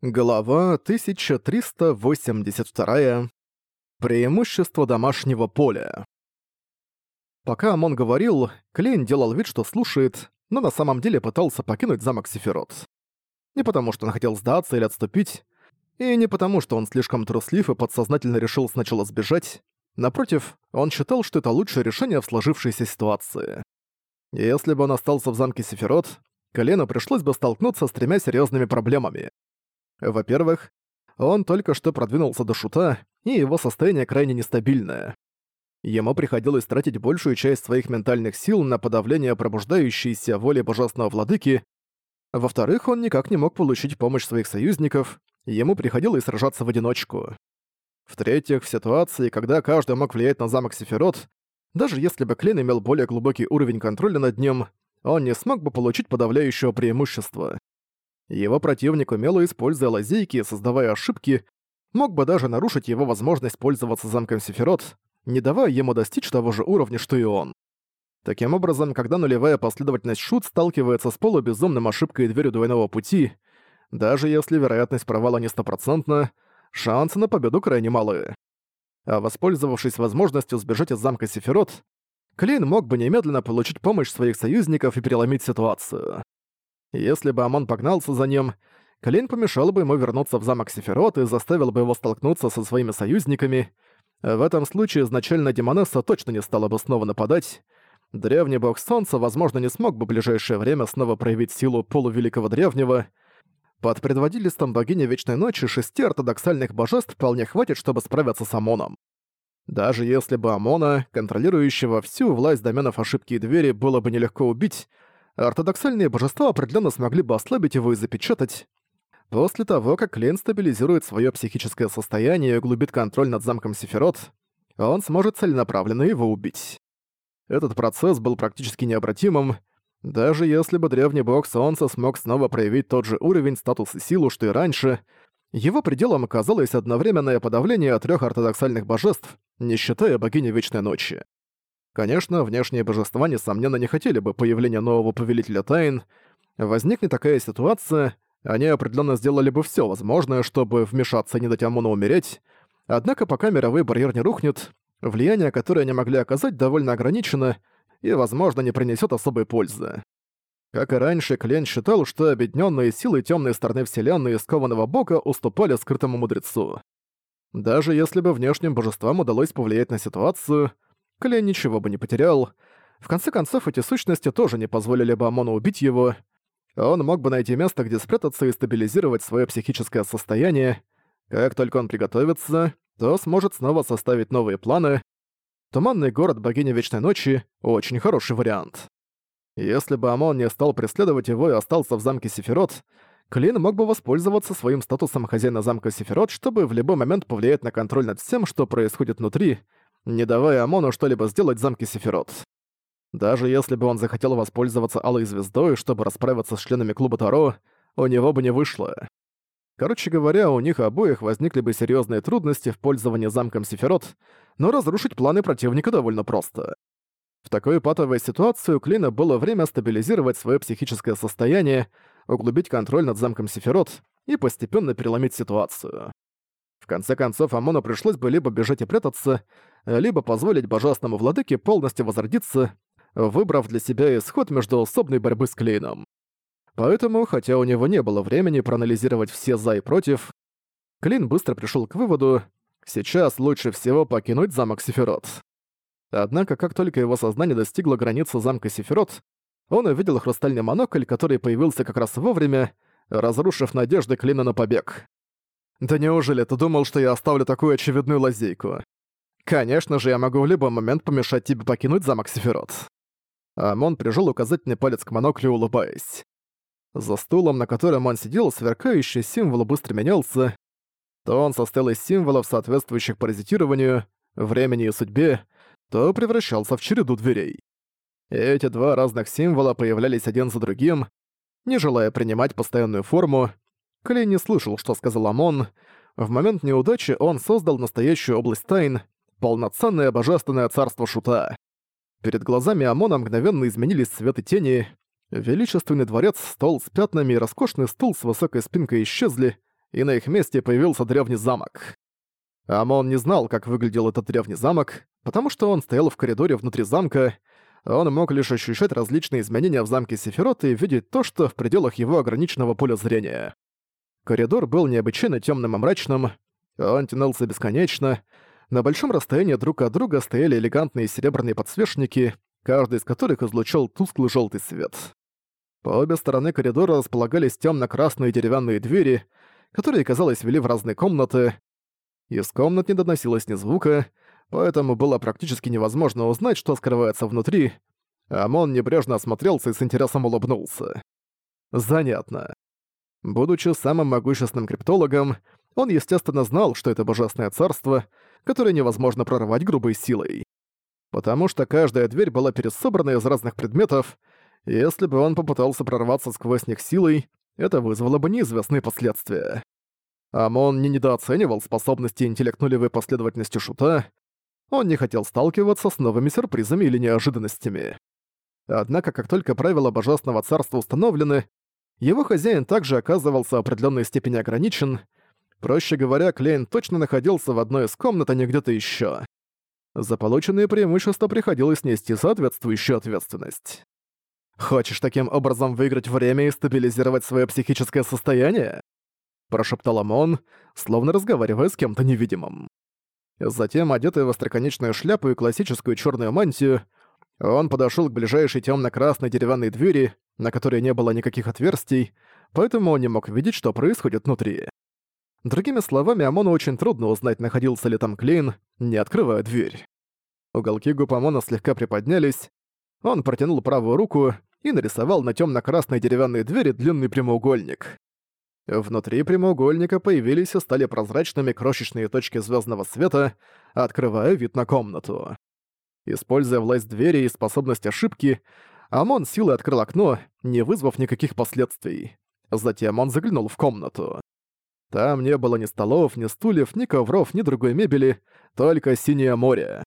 Глава 1382. Преимущество домашнего поля. Пока Амон говорил, Клейн делал вид, что слушает, но на самом деле пытался покинуть замок Сефирот. Не потому, что он хотел сдаться или отступить, и не потому, что он слишком труслив и подсознательно решил сначала сбежать. Напротив, он считал, что это лучшее решение в сложившейся ситуации. Если бы он остался в замке Сефирот, Колену пришлось бы столкнуться с тремя серьезными проблемами. Во-первых, он только что продвинулся до шута, и его состояние крайне нестабильное. Ему приходилось тратить большую часть своих ментальных сил на подавление пробуждающейся воли божественного владыки. Во-вторых, он никак не мог получить помощь своих союзников, ему приходилось сражаться в одиночку. В-третьих, в ситуации, когда каждый мог влиять на замок Сефирот, даже если бы Клин имел более глубокий уровень контроля над ним, он не смог бы получить подавляющего преимущества. Его противник, умело используя лазейки создавая ошибки, мог бы даже нарушить его возможность пользоваться замком Сефирот, не давая ему достичь того же уровня, что и он. Таким образом, когда нулевая последовательность шут сталкивается с полубезумным ошибкой и дверью двойного пути, даже если вероятность провала не стопроцентна, шансы на победу крайне малы. А воспользовавшись возможностью сбежать из замка Сефирот, Клейн мог бы немедленно получить помощь своих союзников и переломить ситуацию. Если бы Амон погнался за ним, Клейн помешал бы ему вернуться в замок Сефирот и заставил бы его столкнуться со своими союзниками. В этом случае изначально Демонесса точно не стала бы снова нападать. Древний бог Солнца, возможно, не смог бы в ближайшее время снова проявить силу полувеликого древнего. Под предводительством богини Вечной Ночи шести ортодоксальных божеств вполне хватит, чтобы справиться с Амоном. Даже если бы Амона, контролирующего всю власть доменов ошибки и двери, было бы нелегко убить, ортодоксальные божества определенно смогли бы ослабить его и запечатать. После того, как Клейн стабилизирует свое психическое состояние и углубит контроль над замком Сефирот, он сможет целенаправленно его убить. Этот процесс был практически необратимым, даже если бы древний бог Солнца смог снова проявить тот же уровень, статус и силу, что и раньше, его пределом оказалось одновременное подавление трех ортодоксальных божеств, не считая богини Вечной Ночи. Конечно, внешние божества, несомненно, не хотели бы появления нового Повелителя Тайн. Возникнет такая ситуация, они определенно сделали бы все возможное, чтобы вмешаться и не дать Амону умереть. Однако пока мировой барьер не рухнет, влияние, которое они могли оказать, довольно ограничено и, возможно, не принесет особой пользы. Как и раньше, Клен считал, что объединенные силы темной стороны Вселенной и скованного бога уступали скрытому мудрецу. Даже если бы внешним божествам удалось повлиять на ситуацию, Клей ничего бы не потерял. В конце концов, эти сущности тоже не позволили бы Амону убить его. Он мог бы найти место, где спрятаться и стабилизировать свое психическое состояние. Как только он приготовится, то сможет снова составить новые планы. Туманный город богини Вечной Ночи — очень хороший вариант. Если бы Амон не стал преследовать его и остался в замке Сефирот, Клин мог бы воспользоваться своим статусом хозяина замка Сефирот, чтобы в любой момент повлиять на контроль над всем, что происходит внутри, не давая Амону что-либо сделать в замке Сефирот. Даже если бы он захотел воспользоваться Алой Звездой, чтобы расправиться с членами клуба Таро, у него бы не вышло. Короче говоря, у них обоих возникли бы серьезные трудности в пользовании замком Сефирот, но разрушить планы противника довольно просто. В такой патовой ситуации у Клина было время стабилизировать свое психическое состояние, углубить контроль над замком Сефирот и постепенно переломить ситуацию. Конце концов, Амону пришлось бы либо бежать и прятаться, либо позволить божественному владыке полностью возродиться, выбрав для себя исход между особной борьбы с Клейном. Поэтому, хотя у него не было времени проанализировать все «за» и «против», Клин быстро пришел к выводу, сейчас лучше всего покинуть замок Сефирот. Однако, как только его сознание достигло границы замка Сефирот, он увидел хрустальный монокль, который появился как раз вовремя, разрушив надежды Клина на побег. «Да неужели ты думал, что я оставлю такую очевидную лазейку? Конечно же, я могу в любой момент помешать тебе покинуть замок Сефирот». Амон прижал указательный палец к моноклю, улыбаясь. За стулом, на котором он сидел, сверкающий символ быстро менялся. То он состоял из символов, соответствующих паразитированию, времени и судьбе, то превращался в череду дверей. Эти два разных символа появлялись один за другим, не желая принимать постоянную форму, Клей не слышал, что сказал Амон. В момент неудачи он создал настоящую область тайн, полноценное божественное царство Шута. Перед глазами Амона мгновенно изменились цвет и тени. Величественный дворец, стол с пятнами и роскошный стул с высокой спинкой исчезли, и на их месте появился древний замок. Амон не знал, как выглядел этот древний замок, потому что он стоял в коридоре внутри замка, он мог лишь ощущать различные изменения в замке Сефирот и видеть то, что в пределах его ограниченного поля зрения. Коридор был необычайно темным и мрачным, он тянулся бесконечно, на большом расстоянии друг от друга стояли элегантные серебряные подсвечники, каждый из которых излучал тусклый желтый свет. По обе стороны коридора располагались темно-красные деревянные двери, которые, казалось, вели в разные комнаты. Из комнат не доносилось ни звука, поэтому было практически невозможно узнать, что скрывается внутри. Амон небрежно осмотрелся и с интересом улыбнулся. Занятно. Будучи самым могущественным криптологом, он, естественно, знал, что это божественное царство, которое невозможно прорвать грубой силой. Потому что каждая дверь была пересобрана из разных предметов, и если бы он попытался прорваться сквозь них силой, это вызвало бы неизвестные последствия. Амон не недооценивал способности интеллект нулевой последовательности шута, он не хотел сталкиваться с новыми сюрпризами или неожиданностями. Однако, как только правила Божественного Царства установлены, его хозяин также оказывался в определенной степени ограничен. Проще говоря, Клейн точно находился в одной из комнат, а не где-то еще. За полученные преимущества приходилось нести соответствующую ответственность. «Хочешь таким образом выиграть время и стабилизировать свое психическое состояние?» Прошептал Амон, словно разговаривая с кем-то невидимым. Затем, одетый в остроконечную шляпу и классическую черную мантию, он подошел к ближайшей темно-красной деревянной двери, на которой не было никаких отверстий, поэтому он не мог видеть, что происходит внутри. Другими словами, Амону очень трудно узнать, находился ли там Клейн, не открывая дверь. Уголки губ Амона слегка приподнялись, он протянул правую руку и нарисовал на темно-красной деревянной двери длинный прямоугольник. Внутри прямоугольника появились и стали прозрачными крошечные точки звездного света, открывая вид на комнату. Используя власть двери и способность ошибки, Амон силой открыл окно, не вызвав никаких последствий. Затем он заглянул в комнату. Там не было ни столов, ни стульев, ни ковров, ни другой мебели, только синее море.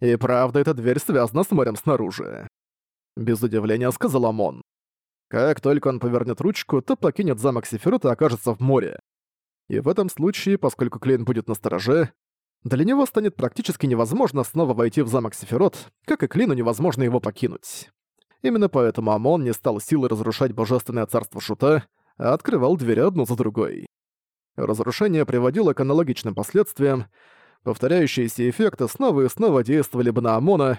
И правда, эта дверь связана с морем снаружи. Без удивления сказал Амон. Как только он повернет ручку, то покинет замок Сефирот и окажется в море. И в этом случае, поскольку Клейн будет на стороже, для него станет практически невозможно снова войти в замок Сефирот, как и Клину невозможно его покинуть. Именно поэтому Амон не стал силой разрушать божественное царство Шута, а открывал двери одну за другой. Разрушение приводило к аналогичным последствиям, повторяющиеся эффекты снова и снова действовали бы на Амона,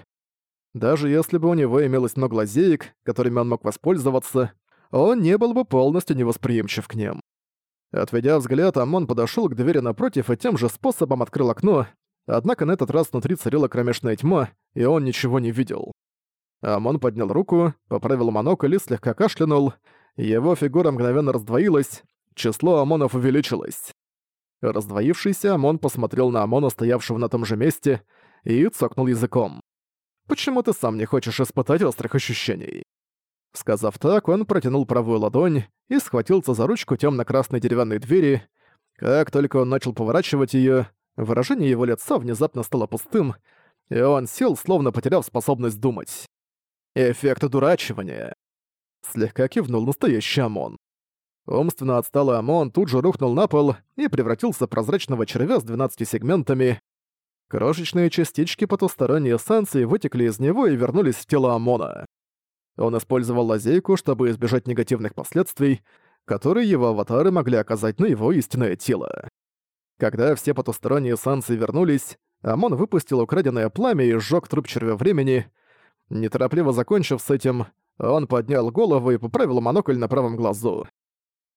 даже если бы у него имелось много лазеек, которыми он мог воспользоваться, он не был бы полностью невосприимчив к ним. Отведя взгляд, Амон подошёл к двери напротив и тем же способом открыл окно, однако на этот раз внутри царила кромешная тьма, и он ничего не видел. Амон поднял руку, поправил монокль и слегка кашлянул, его фигура мгновенно раздвоилась, число Амонов увеличилось. Раздвоившийся Амон посмотрел на Амона, стоявшего на том же месте, и цокнул языком. Почему ты сам не хочешь испытать острых ощущений?» Сказав так, он протянул правую ладонь и схватился за ручку темно-красной деревянной двери. Как только он начал поворачивать ее, выражение его лица внезапно стало пустым, и он сел, словно потеряв способность думать. Эффект одурачивания. Слегка кивнул настоящий ОМОН. Умственно отсталый ОМОН тут же рухнул на пол и превратился в прозрачного червя с 12 сегментами, Крошечные частички потусторонней эссенции вытекли из него и вернулись в тело Амона. Он использовал лазейку, чтобы избежать негативных последствий, которые его аватары могли оказать на его истинное тело. Когда все потусторонние эссенции вернулись, Амон выпустил украденное пламя и сжёг труп червя времени. Неторопливо закончив с этим, он поднял голову и поправил монокль на правом глазу.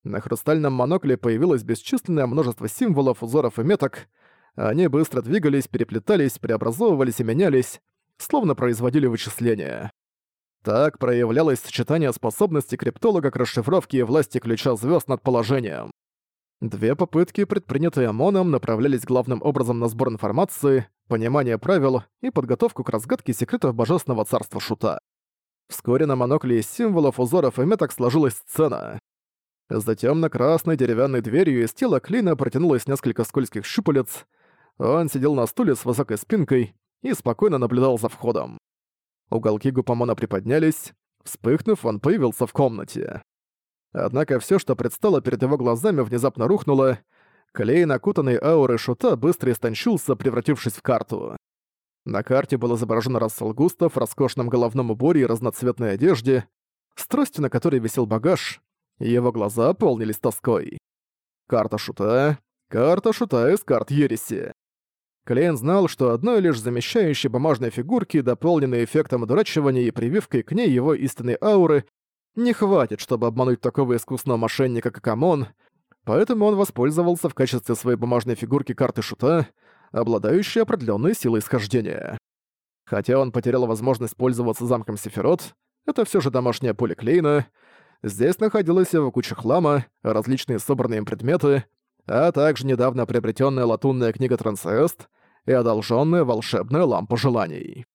На хрустальном монокле появилось бесчисленное множество символов, узоров и меток, они быстро двигались, переплетались, преобразовывались и менялись, словно производили вычисления. Так проявлялось сочетание способностей криптолога к расшифровке и власти ключа звезд над положением. Две попытки, предпринятые ОМОНом, направлялись главным образом на сбор информации, понимание правил и подготовку к разгадке секретов Божественного Царства Шута. Вскоре на монокле из символов, узоров и меток сложилась сцена. За тёмно-красной деревянной дверью из тела Клина протянулось несколько скользких щупалец, он сидел на стуле с высокой спинкой и спокойно наблюдал за входом. Уголки губ Амона приподнялись. Вспыхнув, он появился в комнате. Однако все, что предстало перед его глазами, внезапно рухнуло. Клейн, окутанный аурой шута, быстро истончился, превратившись в карту. На карте был изображен Рассел Густав в роскошном головном уборе и разноцветной одежде, с тростью, на которой висел багаж, и его глаза полнились тоской. Карта шута. Карта шута из карт Ереси. Клейн знал, что одной лишь замещающей бумажной фигурки, дополненной эффектом одурачивания и прививкой к ней его истинной ауры, не хватит, чтобы обмануть такого искусного мошенника, как Амон, поэтому он воспользовался в качестве своей бумажной фигурки карты шута, обладающей определенной силой схождения. Хотя он потерял возможность пользоваться замком Сефирот, это все же домашнее поле Клейна, здесь находилась его куча хлама, различные собранные им предметы, а также недавно приобретенная латунная книга Трансест и одолженная волшебная лампа желаний.